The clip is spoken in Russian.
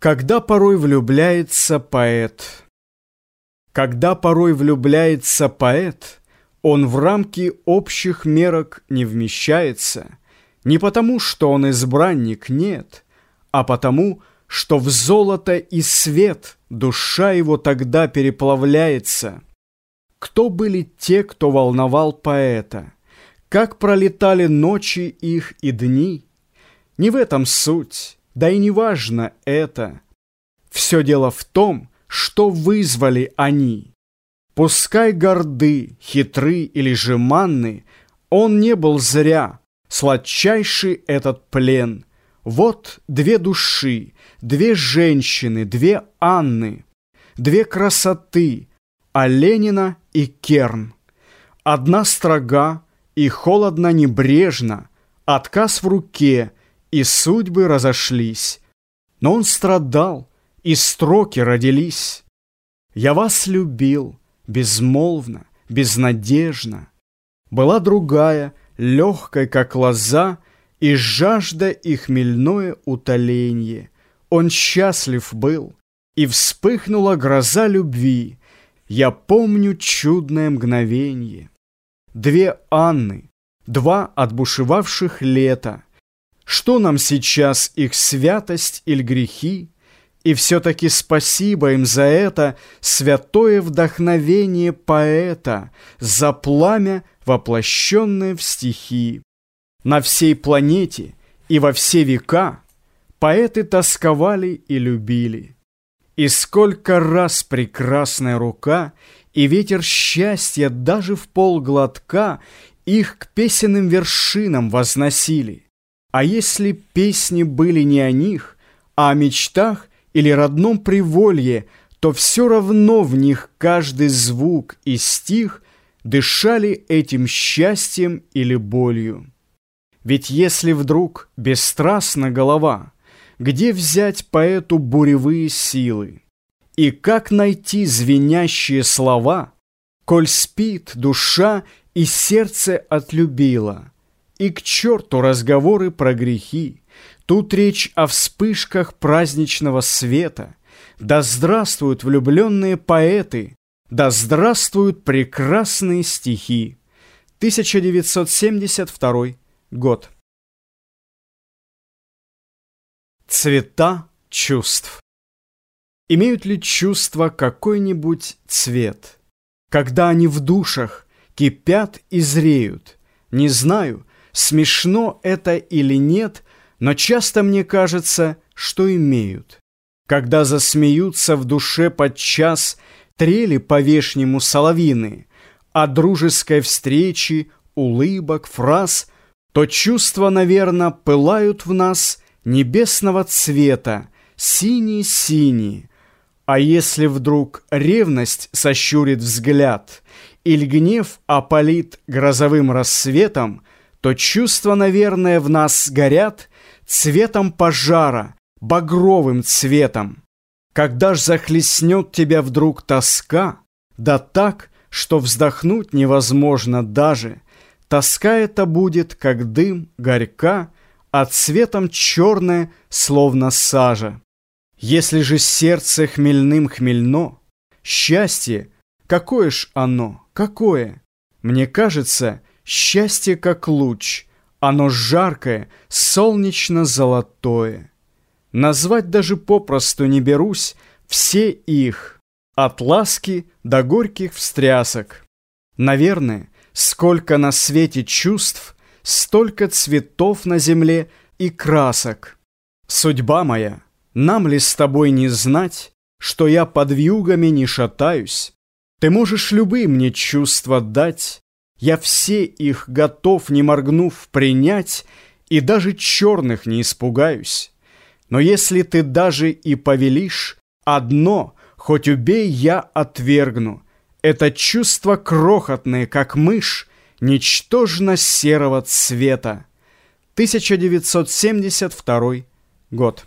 Когда порой влюбляется поэт Когда порой влюбляется поэт, Он в рамки общих мерок не вмещается, Не потому, что он избранник, нет, А потому, что в золото и свет Душа его тогда переплавляется. Кто были те, кто волновал поэта? Как пролетали ночи их и дни? Не в этом суть. Да и не важно это. Все дело в том, что вызвали они. Пускай горды, хитры или жеманны, Он не был зря, сладчайший этот плен. Вот две души, две женщины, две Анны, Две красоты, Оленина и Керн. Одна строга и холодно небрежно, Отказ в руке — и судьбы разошлись. Но он страдал, и строки родились. Я вас любил, безмолвно, безнадежно. Была другая, легкой, как лоза, И жажда и хмельное утоленье. Он счастлив был, и вспыхнула гроза любви. Я помню чудное мгновенье. Две Анны, два отбушевавших лета — что нам сейчас их святость или грехи? И все-таки спасибо им за это святое вдохновение поэта, за пламя, воплощенное в стихи. На всей планете и во все века поэты тосковали и любили. И сколько раз прекрасная рука и ветер счастья даже в полглотка их к песенным вершинам возносили. А если песни были не о них, а о мечтах или родном приволье, то все равно в них каждый звук и стих дышали этим счастьем или болью. Ведь если вдруг бесстрастна голова, где взять поэту буревые силы? И как найти звенящие слова, коль спит душа и сердце отлюбило? И к черту разговоры про грехи. Тут речь о вспышках праздничного света. Да здравствуют влюбленные поэты, да здравствуют прекрасные стихи. 1972 год. Цвета чувств. Имеют ли чувства какой-нибудь цвет? Когда они в душах кипят и зреют, не знаю, Смешно это или нет, но часто мне кажется, что имеют. Когда засмеются в душе подчас трели по-вешнему соловины, о дружеской встрече, улыбок, фраз, то чувства, наверное, пылают в нас небесного цвета, синий-синий. А если вдруг ревность сощурит взгляд или гнев опалит грозовым рассветом, то чувства, наверное, в нас горят цветом пожара, багровым цветом. Когда ж захлестнет тебя вдруг тоска, да так, что вздохнуть невозможно даже, тоска эта будет, как дым, горька, а цветом черное, словно сажа. Если же сердце хмельным хмельно, счастье, какое ж оно, какое? Мне кажется, Счастье как луч, оно жаркое, солнечно-золотое. Назвать даже попросту не берусь все их, от ласки до горьких встрясок. Наверное, сколько на свете чувств, столько цветов на земле и красок. Судьба моя, нам ли с тобой не знать, что я под вьюгами не шатаюсь? Ты можешь любые мне чувства дать, я все их готов, не моргнув, принять, И даже черных не испугаюсь. Но если ты даже и повелишь, Одно, хоть убей, я отвергну. Это чувство крохотное, как мышь, Ничтожно серого цвета. 1972 год.